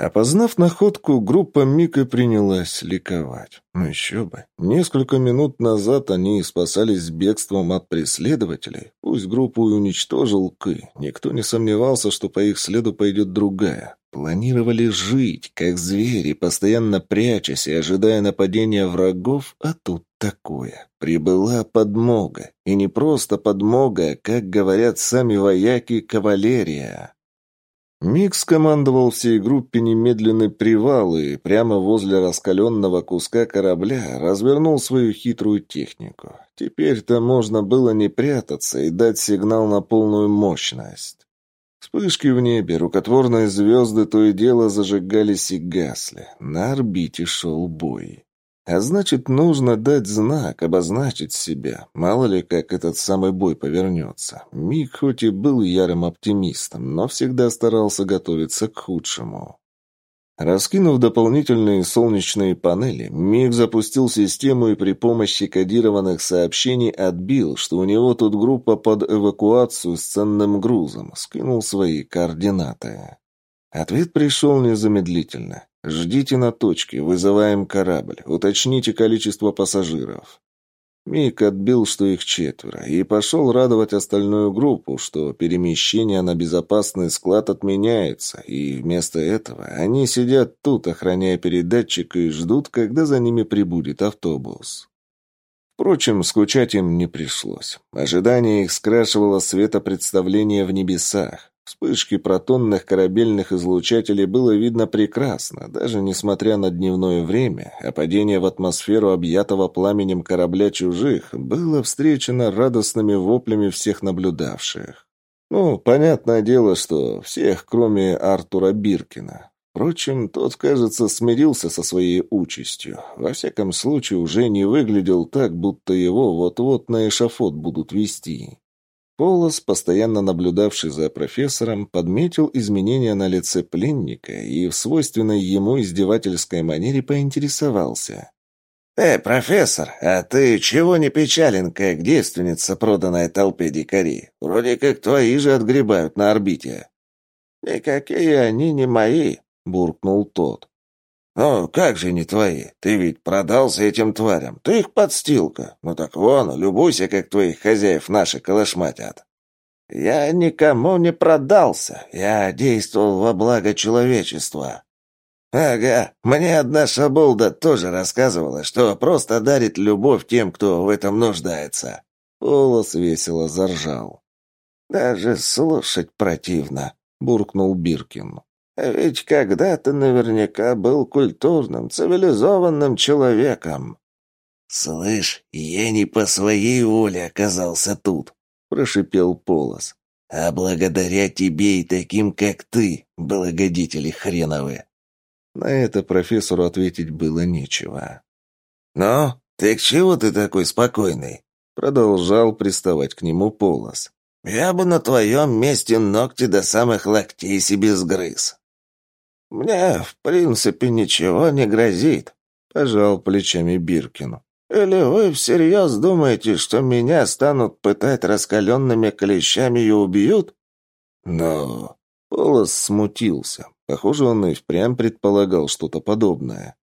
Опознав находку, группа Мика принялась ликовать. Ну еще бы. Несколько минут назад они спасались бегством от преследователей. Пусть группу и уничтожил Кы. Никто не сомневался, что по их следу пойдет другая. Планировали жить, как звери, постоянно прячась и ожидая нападения врагов, а тут такое. Прибыла подмога. И не просто подмога, как говорят сами вояки, кавалерия. Микс командовал всей группе немедленный привал и прямо возле раскаленного куска корабля развернул свою хитрую технику. Теперь-то можно было не прятаться и дать сигнал на полную мощность. Вспышки в небе, рукотворные звезды то и дело зажигались и гасли. На орбите шел бой. А значит, нужно дать знак, обозначить себя. Мало ли, как этот самый бой повернется. Мик хоть и был ярым оптимистом, но всегда старался готовиться к худшему. Раскинув дополнительные солнечные панели, Мик запустил систему и при помощи кодированных сообщений отбил, что у него тут группа под эвакуацию с ценным грузом, скинул свои координаты. Ответ пришел незамедлительно. «Ждите на точке, вызываем корабль, уточните количество пассажиров». Мик отбил, что их четверо, и пошел радовать остальную группу, что перемещение на безопасный склад отменяется, и вместо этого они сидят тут, охраняя передатчик, и ждут, когда за ними прибудет автобус. Впрочем, скучать им не пришлось. Ожидание их скрашивало светопредставление в небесах. Вспышки протонных корабельных излучателей было видно прекрасно, даже несмотря на дневное время, а падение в атмосферу объятого пламенем корабля чужих было встречено радостными воплями всех наблюдавших. Ну, понятное дело, что всех, кроме Артура Биркина. Впрочем, тот, кажется, смирился со своей участью. Во всяком случае, уже не выглядел так, будто его вот-вот на эшафот будут вести. Полос, постоянно наблюдавший за профессором, подметил изменения на лице пленника и в свойственной ему издевательской манере поинтересовался. «Эй, профессор, а ты чего не печален, как девственница, проданная толпе дикарей? Вроде как твои же отгребают на орбите». «Никакие они не мои», — буркнул тот. «Ну, как же не твои? Ты ведь продался этим тварям. Ты их подстилка. Ну так вон, любуйся, как твоих хозяев наши колошматят». «Я никому не продался. Я действовал во благо человечества». «Ага, мне одна шаболда тоже рассказывала, что просто дарит любовь тем, кто в этом нуждается». Полос весело заржал. «Даже слушать противно», — буркнул Биркин. А ведь когда-то наверняка был культурным, цивилизованным человеком. «Слышь, я не по своей воле оказался тут», — прошипел Полос. «А благодаря тебе и таким, как ты, благодетели хреновы». На это профессору ответить было нечего. «Ну, ты к чего ты такой спокойный?» Продолжал приставать к нему Полос. «Я бы на твоем месте ногти до самых локтей себе сгрыз». «Мне, в принципе, ничего не грозит», — пожал плечами Биркин. «Или вы всерьез думаете, что меня станут пытать раскаленными клещами и убьют?» «Но...» — Полос смутился. Похоже, он и впрямь предполагал что-то подобное.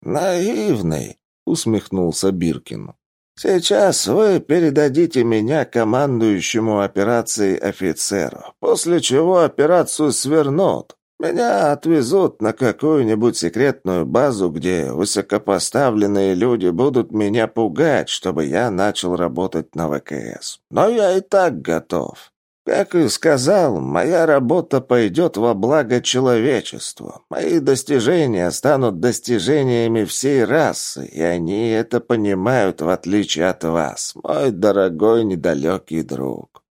«Наивный», — усмехнулся Биркин. «Сейчас вы передадите меня командующему операцией офицеру, после чего операцию свернут. Меня отвезут на какую-нибудь секретную базу, где высокопоставленные люди будут меня пугать, чтобы я начал работать на ВКС. Но я и так готов. Как и сказал, моя работа пойдет во благо человечеству. Мои достижения станут достижениями всей расы, и они это понимают, в отличие от вас, мой дорогой недалекий друг».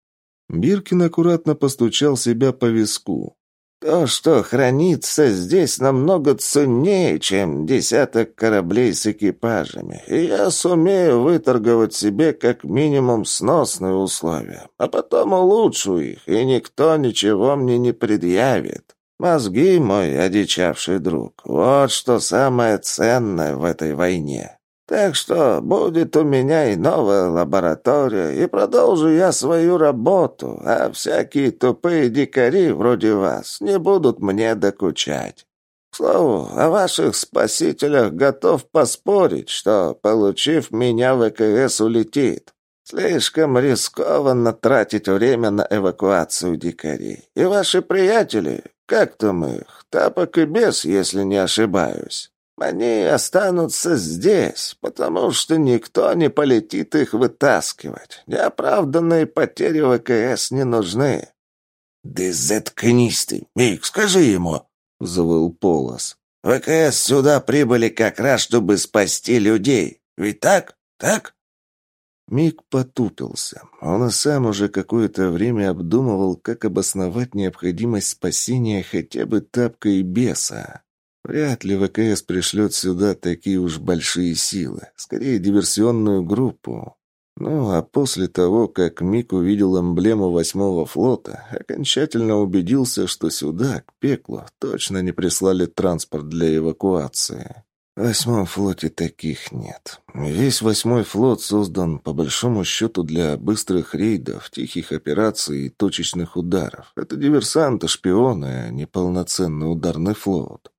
Биркин аккуратно постучал себя по виску. То, что хранится здесь, намного ценнее, чем десяток кораблей с экипажами, и я сумею выторговать себе как минимум сносные условия, а потом улучшу их, и никто ничего мне не предъявит. Мозги, мой одичавший друг, вот что самое ценное в этой войне. Так что будет у меня и новая лаборатория, и продолжу я свою работу, а всякие тупые дикари вроде вас не будут мне докучать. К слову, о ваших спасителях готов поспорить, что, получив меня, ВКС улетит. Слишком рискованно тратить время на эвакуацию дикарей. И ваши приятели, как там их, тапок и бес, если не ошибаюсь, они останутся здесь, потому что никто не полетит их вытаскивать. Неоправданные потери ВКС не нужны. «Да заткнись ты, Мик, скажи ему!» — взвыл Полос. «ВКС сюда прибыли как раз, чтобы спасти людей. Ведь так? Так?» Мик потупился. Он и сам уже какое-то время обдумывал, как обосновать необходимость спасения хотя бы тапка и беса. Вряд ли ВКС пришлет сюда такие уж большие силы. Скорее, диверсионную группу. Ну, а после того, как Мик увидел эмблему восьмого флота, окончательно убедился, что сюда, к пеклу, точно не прислали транспорт для эвакуации. В восьмом флоте таких нет. Весь восьмой флот создан, по большому счету, для быстрых рейдов, тихих операций и точечных ударов. Это диверсанты, шпионы, а не полноценный ударный флот.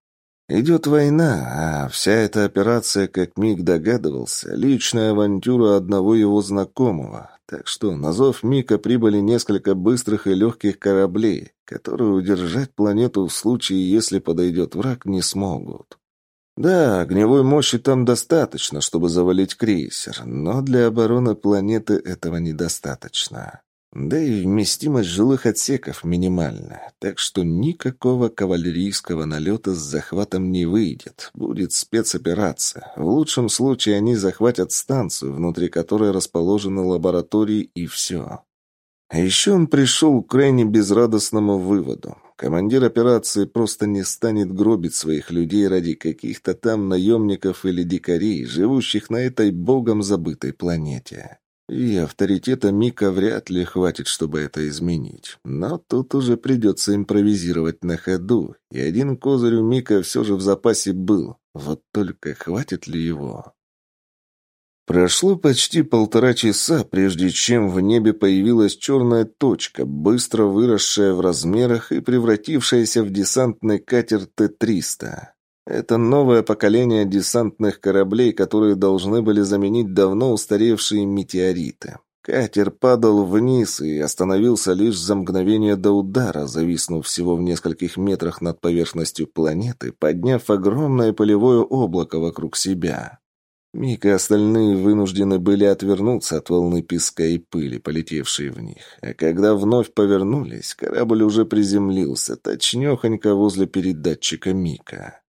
Идет война, а вся эта операция, как Миг догадывался, личная авантюра одного его знакомого. Так что на зов Мика прибыли несколько быстрых и легких кораблей, которые удержать планету в случае, если подойдет враг, не смогут. Да, огневой мощи там достаточно, чтобы завалить крейсер, но для обороны планеты этого недостаточно. Да и вместимость жилых отсеков минимальна, так что никакого кавалерийского налета с захватом не выйдет. Будет спецоперация. В лучшем случае они захватят станцию, внутри которой расположены лаборатории, и все. А еще он пришел к крайне безрадостному выводу. Командир операции просто не станет гробить своих людей ради каких-то там наемников или дикарей, живущих на этой богом забытой планете. И авторитета Мика вряд ли хватит, чтобы это изменить. Но тут уже придется импровизировать на ходу, и один козырь у Мика все же в запасе был. Вот только хватит ли его? Прошло почти полтора часа, прежде чем в небе появилась черная точка, быстро выросшая в размерах и превратившаяся в десантный катер Т-300. Это новое поколение десантных кораблей, которые должны были заменить давно устаревшие метеориты. Катер падал вниз и остановился лишь за мгновение до удара, зависнув всего в нескольких метрах над поверхностью планеты, подняв огромное полевое облако вокруг себя. Мик и остальные вынуждены были отвернуться от волны песка и пыли, полетевшей в них. А когда вновь повернулись, корабль уже приземлился, точнёхонько возле передатчика Мика.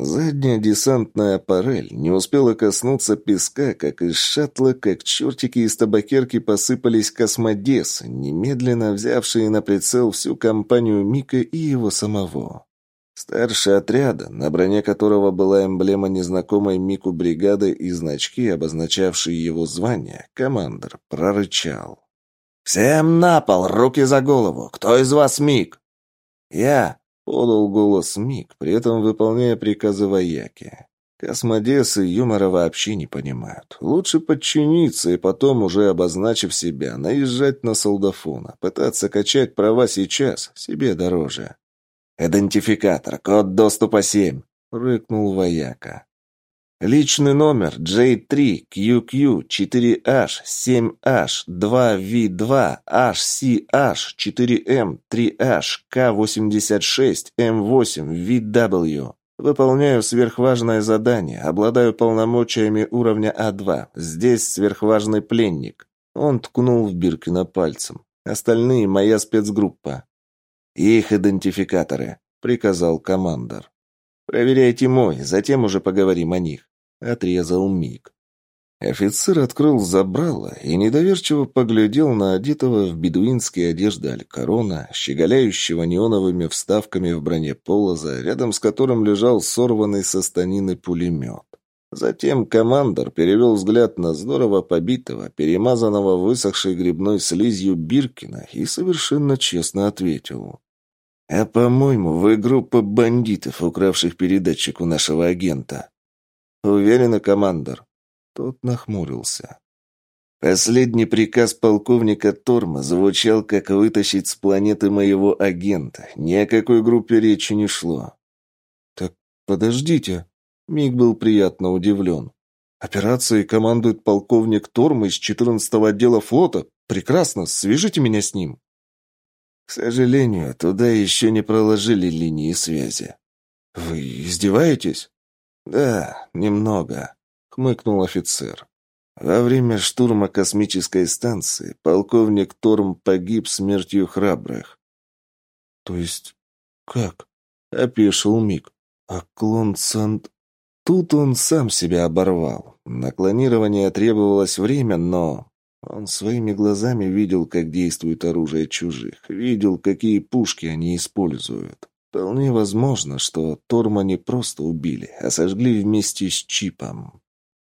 Задняя десантная аппарель не успела коснуться песка, как из шаттла, как чертики из табакерки посыпались космодесы, немедленно взявшие на прицел всю компанию Мика и его самого. Старший отряда, на броне которого была эмблема незнакомой Мику бригады и значки, обозначавшие его звание, командор прорычал. «Всем на пол! Руки за голову! Кто из вас Мик?» «Я!» Подал голос Мик, при этом выполняя приказы вояки. Космодесы юмора вообще не понимают. Лучше подчиниться и потом, уже обозначив себя, наезжать на солдафона. Пытаться качать права сейчас себе дороже. «Идентификатор, код доступа 7», — рыкнул вояка. Личный номер J3QQ4H7H2V2H4M3H K86M8VW. Выполняю сверхважное задание, обладаю полномочиями уровня А2. Здесь сверхважный пленник. Он ткнул в Биркина пальцем. Остальные — моя спецгруппа. Их идентификаторы, приказал командор. «Проверяйте мой, затем уже поговорим о них», — отрезал Миг. Офицер открыл забрало и недоверчиво поглядел на одетого в бедуинские одежды Алькарона, щеголяющего неоновыми вставками в броне полоза, рядом с которым лежал сорванный со станины пулемет. Затем командор перевел взгляд на здорово побитого, перемазанного высохшей грибной слизью Биркина и совершенно честно ответил. «А, по-моему, вы группа бандитов, укравших передатчик у нашего агента». «Уверена, командор», Тот нахмурился. Последний приказ полковника Торма звучал, как вытащить с планеты моего агента. Ни о какой группе речи не шло. «Так подождите». Миг был приятно удивлен. «Операцией командует полковник Торм из 14-го отдела флота. Прекрасно, свяжите меня с ним». «К сожалению, туда еще не проложили линии связи». «Вы издеваетесь?» «Да, немного», — хмыкнул офицер. Во время штурма космической станции полковник Торм погиб смертью храбрых. То есть как? Опешил Миг. А клон Санд... Тут он сам себя оборвал. На клонирование требовалось время, но... Он своими глазами видел, как действует оружие чужих, видел, какие пушки они используют. Вполне возможно, что Торма не просто убили, а сожгли вместе с чипом.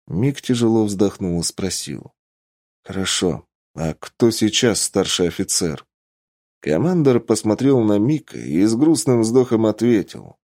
Мик тяжело вздохнул и спросил. «Хорошо. А кто сейчас старший офицер?» Командор посмотрел на Мика и с грустным вздохом ответил.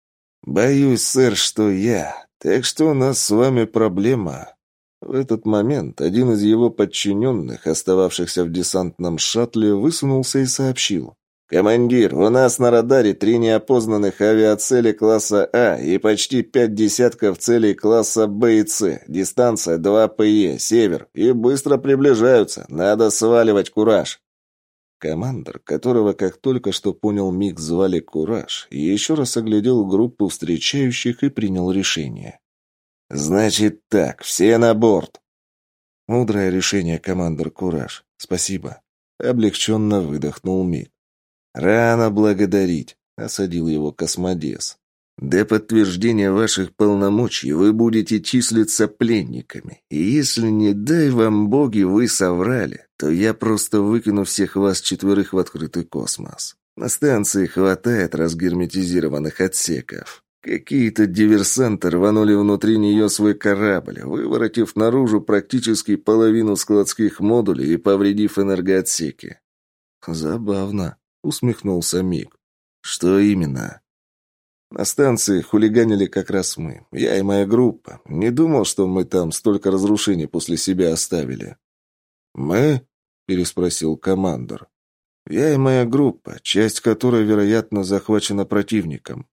«Боюсь, сэр, что я. Так что у нас с вами проблема». В этот момент один из его подчиненных, остававшихся в десантном шаттле, высунулся и сообщил. «Командир, у нас на радаре три неопознанных авиацели класса А и почти пять десятков целей класса Б и С. Дистанция 2 ПЕ, север. И быстро приближаются. Надо сваливать кураж». Командор, которого, как только что понял Миг, звали Кураж, еще раз оглядел группу встречающих и принял решение. «Значит так, все на борт!» «Мудрое решение, командор Кураж. Спасибо». Облегченно выдохнул Миг. «Рано благодарить», — осадил его космодес. «До подтверждения ваших полномочий вы будете числиться пленниками, и если, не дай вам боги, вы соврали, то я просто выкину всех вас четверых в открытый космос. На станции хватает разгерметизированных отсеков». Какие-то диверсанты рванули внутри нее свой корабль, выворотив наружу практически половину складских модулей и повредив энергоотсеки. Забавно усмехнулся Мик. Что именно? На станции хулиганили как раз мы. Я и моя группа. Не думал, что мы там столько разрушений после себя оставили. Мы? переспросил командор. Я и моя группа, часть которой, вероятно, захвачена противником.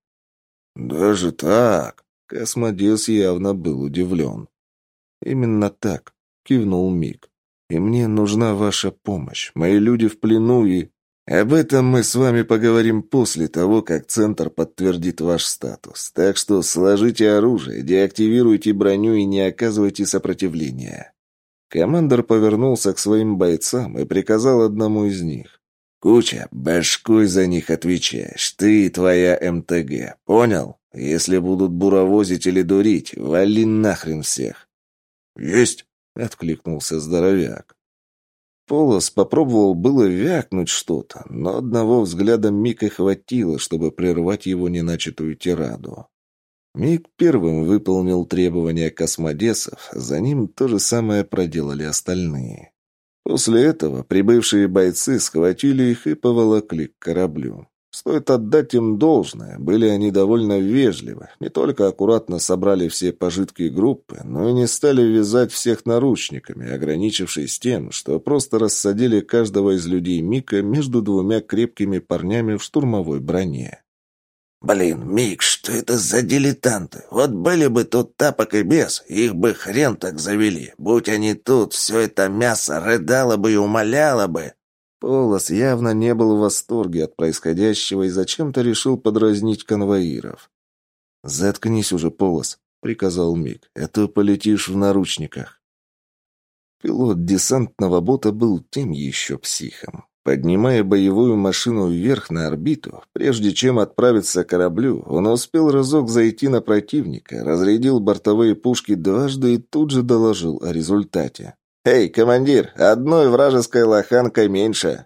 Даже так? Космодес явно был удивлен. Именно так, кивнул Мик. И мне нужна ваша помощь. Мои люди в плену и... Об этом мы с вами поговорим после того, как Центр подтвердит ваш статус. Так что сложите оружие, деактивируйте броню и не оказывайте сопротивления». Командор повернулся к своим бойцам и приказал одному из них. «Куча, башкой за них отвечаешь. Ты и твоя МТГ. Понял? Если будут буровозить или дурить, вали нахрен всех». «Есть!» — откликнулся здоровяк. Полос попробовал было вякнуть что-то, но одного взгляда Мика хватило, чтобы прервать его неначатую тираду. Мик первым выполнил требования космодесов, за ним то же самое проделали остальные. После этого прибывшие бойцы схватили их и поволокли к кораблю. Стоит отдать им должное, были они довольно вежливы, не только аккуратно собрали все пожитки группы, но и не стали вязать всех наручниками, ограничившись тем, что просто рассадили каждого из людей Мика между двумя крепкими парнями в штурмовой броне. «Блин, Мик, что это за дилетанты? Вот были бы тут тапок и бес, их бы хрен так завели. Будь они тут, все это мясо рыдало бы и умоляло бы». Полос явно не был в восторге от происходящего и зачем-то решил подразнить конвоиров. «Заткнись уже, Полос», — приказал Мик, — «а полетишь в наручниках». Пилот десантного бота был тем еще психом. Поднимая боевую машину вверх на орбиту, прежде чем отправиться к кораблю, он успел разок зайти на противника, разрядил бортовые пушки дважды и тут же доложил о результате. «Эй, командир, одной вражеской лоханкой меньше!»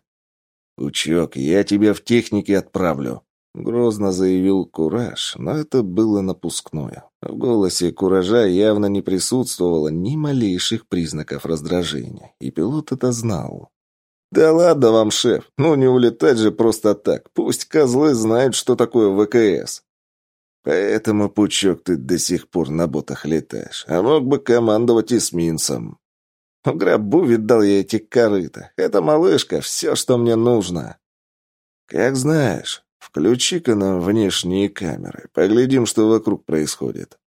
«Учок, я тебя в технике отправлю», — грозно заявил Кураж, но это было напускное. В голосе Куража явно не присутствовало ни малейших признаков раздражения, и пилот это знал. «Да ладно вам, шеф, ну не улетать же просто так. Пусть козлы знают, что такое ВКС». Поэтому, Пучок, ты до сих пор на ботах летаешь, а мог бы командовать эсминцем. В гробу видал я эти корыта. Это малышка, все, что мне нужно. Как знаешь, включи-ка нам внешние камеры. Поглядим, что вокруг происходит.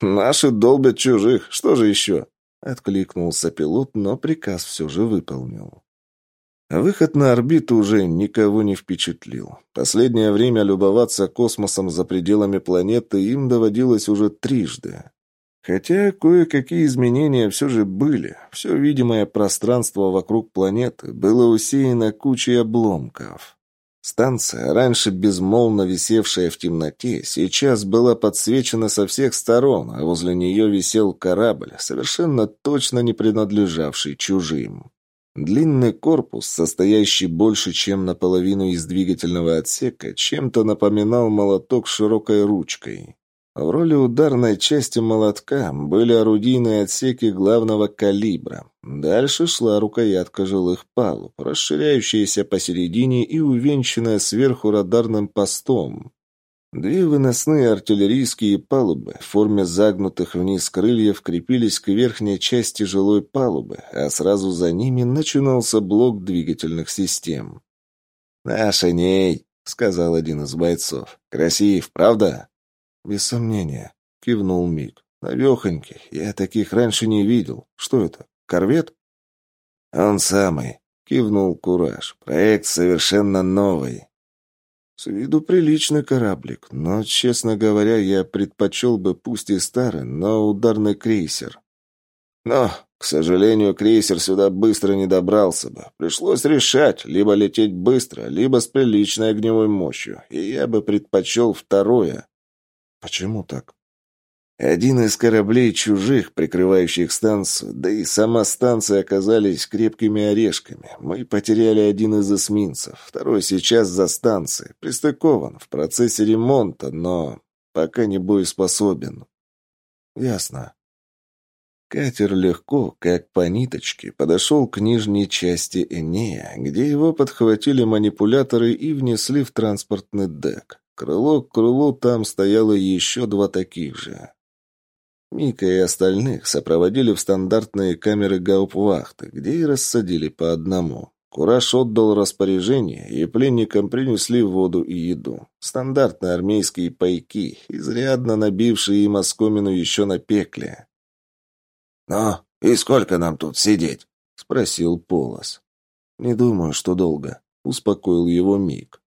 Наши долбят чужих, что же еще? Откликнулся пилот, но приказ все же выполнил. Выход на орбиту уже никого не впечатлил. Последнее время любоваться космосом за пределами планеты им доводилось уже трижды. Хотя кое-какие изменения все же были. Все видимое пространство вокруг планеты было усеяно кучей обломков. Станция, раньше безмолвно висевшая в темноте, сейчас была подсвечена со всех сторон, а возле нее висел корабль, совершенно точно не принадлежавший чужим. Длинный корпус, состоящий больше, чем наполовину из двигательного отсека, чем-то напоминал молоток с широкой ручкой. В роли ударной части молотка были орудийные отсеки главного калибра. Дальше шла рукоятка жилых палуб, расширяющаяся посередине и увенчанная сверху радарным постом. Две выносные артиллерийские палубы в форме загнутых вниз крыльев крепились к верхней части жилой палубы, а сразу за ними начинался блок двигательных систем. «Наша ней», — сказал один из бойцов. «Красив, правда?» «Без сомнения», — кивнул Мик. «Навехонький. Я таких раньше не видел. Что это? Корвет?» «Он самый», — кивнул Кураж. «Проект совершенно новый». С виду приличный кораблик, но, честно говоря, я предпочел бы пусть и старый, но ударный крейсер. Но, к сожалению, крейсер сюда быстро не добрался бы. Пришлось решать, либо лететь быстро, либо с приличной огневой мощью, и я бы предпочел второе. Почему так? Один из кораблей чужих, прикрывающих станцию, да и сама станция оказались крепкими орешками. Мы потеряли один из эсминцев, второй сейчас за станцией, пристыкован, в процессе ремонта, но пока не боеспособен. Ясно. Катер легко, как по ниточке, подошел к нижней части Энея, где его подхватили манипуляторы и внесли в транспортный дек. Крыло к крылу там стояло еще два таких же. Мика и остальных сопроводили в стандартные камеры гауптвахты, где и рассадили по одному. Кураж отдал распоряжение, и пленникам принесли воду и еду. Стандартные армейские пайки, изрядно набившие им оскомину еще на пекле. «Ну, и сколько нам тут сидеть?» — спросил Полос. «Не думаю, что долго», — успокоил его Мик.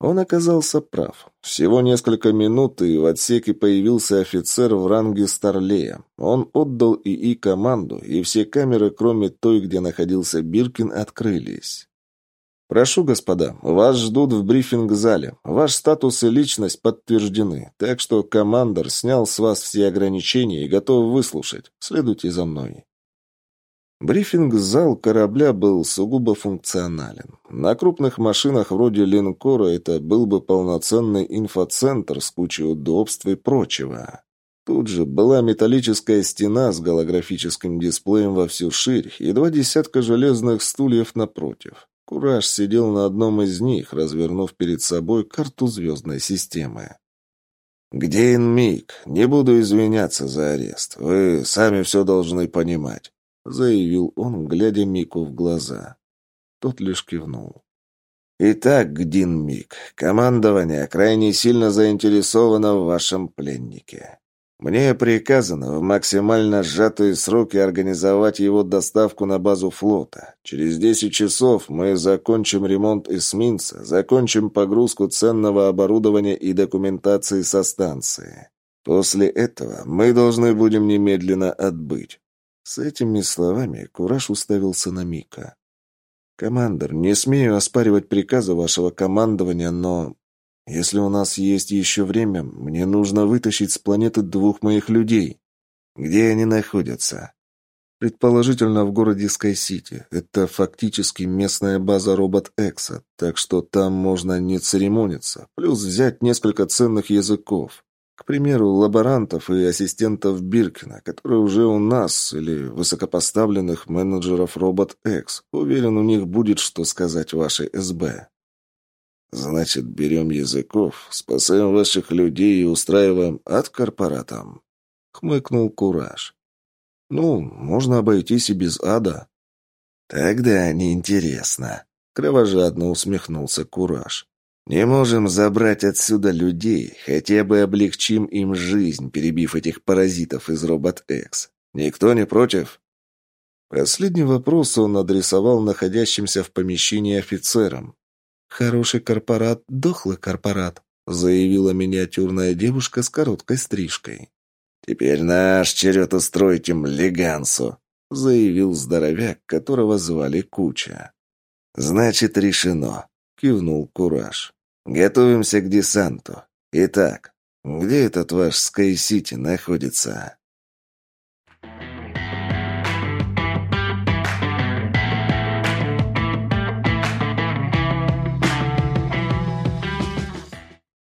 Он оказался прав. Всего несколько минут, и в отсеке появился офицер в ранге Старлея. Он отдал ИИ команду, и все камеры, кроме той, где находился Биркин, открылись. «Прошу, господа, вас ждут в брифинг-зале. Ваш статус и личность подтверждены, так что командор снял с вас все ограничения и готов выслушать. Следуйте за мной». Брифинг-зал корабля был сугубо функционален. На крупных машинах вроде линкора это был бы полноценный инфоцентр с кучей удобств и прочего. Тут же была металлическая стена с голографическим дисплеем во всю ширь и два десятка железных стульев напротив. Кураж сидел на одном из них, развернув перед собой карту звездной системы. «Где Инмик? Не буду извиняться за арест. Вы сами все должны понимать. — заявил он, глядя Мику в глаза. Тот лишь кивнул. «Итак, Гдин Мик, командование крайне сильно заинтересовано в вашем пленнике. Мне приказано в максимально сжатые сроки организовать его доставку на базу флота. Через десять часов мы закончим ремонт эсминца, закончим погрузку ценного оборудования и документации со станции. После этого мы должны будем немедленно отбыть. С этими словами Кураж уставился на Мика. «Командор, не смею оспаривать приказы вашего командования, но... Если у нас есть еще время, мне нужно вытащить с планеты двух моих людей. Где они находятся?» Предположительно, в городе Скай-Сити. Это фактически местная база робот-экса, так что там можно не церемониться, плюс взять несколько ценных языков. К примеру, лаборантов и ассистентов Биркина, которые уже у нас, или высокопоставленных менеджеров Робот X. Уверен, у них будет что сказать вашей СБ. Значит, берем языков, спасаем ваших людей и устраиваем ад корпоратам?» — хмыкнул Кураж. «Ну, можно обойтись и без ада». «Тогда неинтересно», — кровожадно усмехнулся Кураж. «Не можем забрать отсюда людей, хотя бы облегчим им жизнь, перебив этих паразитов из Робот-Экс. Никто не против?» Последний вопрос он адресовал находящимся в помещении офицерам. «Хороший корпорат, дохлый корпорат», заявила миниатюрная девушка с короткой стрижкой. «Теперь наш черед устроить им легансу», заявил здоровяк, которого звали Куча. «Значит, решено», — кивнул Кураж. «Готовимся к десанту. Итак, где этот ваш Скай-Сити находится?»